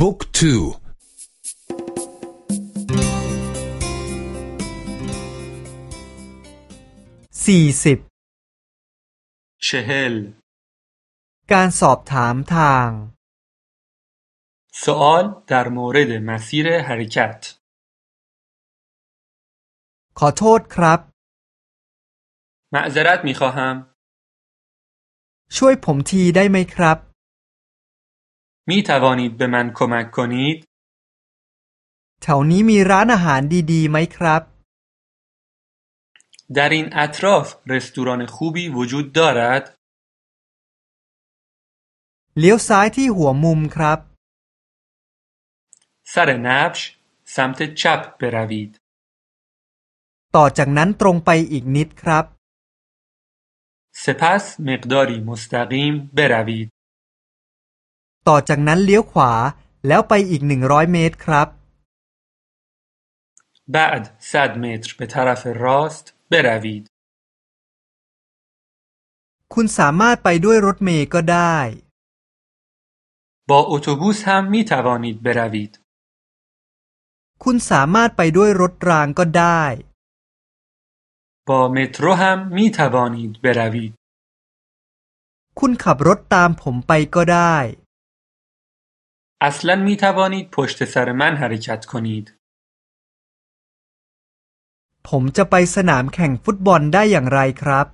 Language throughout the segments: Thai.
บุ๊กทูสี่สิบเชเฮลการสอบถามทาง سوال در مورد مسیر حرکت ขอโทษครับ معذرت می خواهم ช่วยผมทีได้ไหมครับ می توانید به من کمک کنید แถวนี้มีร้านอาหารดีๆไหมครับ در این اطراف رستوران خوبی وجود دارد เลี้ยวซ้ายที่หัวมุมครับ سر نبش سمت چپ بروید ต่อจากนั้นตรงไปอีกนิดครับ سپس مقداری مستقیم بروید ต่อจากนั้นเลี้ยวขวาแล้วไปอีกหนึ่งร้อยเมตรครับ بعد 100 متر به طرف راست بروید คุณสามารถไปด้วยรถเมล์ก็ได้ با اتوبوس هم می توانید بروید คุณสามารถไปด้วยรถรางก็ได้ با مترو هم می توانید بروید คุณขับรถตามผมไปก็ได้ اصلا می توانید پشت سر من حرکت کنید ผมจะไปสนามแข่งฟุตบอลได้อย่างไรครับ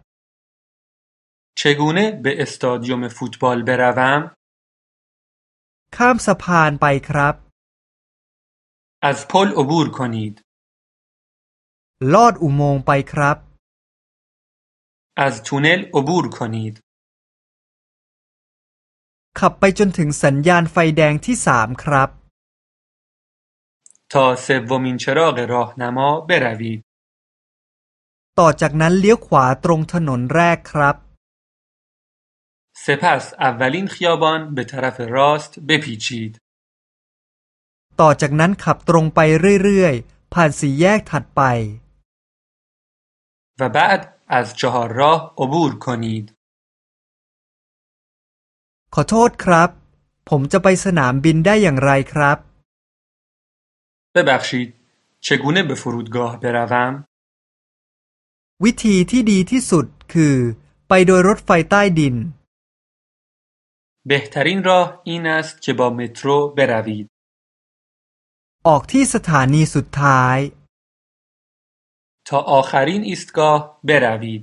چگونه به استادیوم فوتبال بروم؟ ข้ามสะพานไปครับ از پل عبور کنید ลอดอุโมงค์ไปครับ از تونل عبور کنید ขับไปจนถึงสัญญาณไฟแดงที่สามครับ تا سومین چراغ راهنما بروید ต่อจากนั้นเลี้ยวขวาตรงถนนแรกครับ سپس اولین خیابان به طرف راست بپیچید ต่อจากนั้นขับตรงไปเรื่อยๆ ผ่านสี่แยกถัดไป و بعد از چهار راه عبور کنید ขอโทษครับ ผมจะไปสนามบินได้อย่างไรครับ ببخشید چگونه به فرودگاه بروم؟ วิธีที่ดีที่สุดคือ ไปโดยรถไฟใต้ดิน بهترین راه این است که با مترو بروید ออกที่สถานีสุดท้าย تا آخرین ایستگاه بروید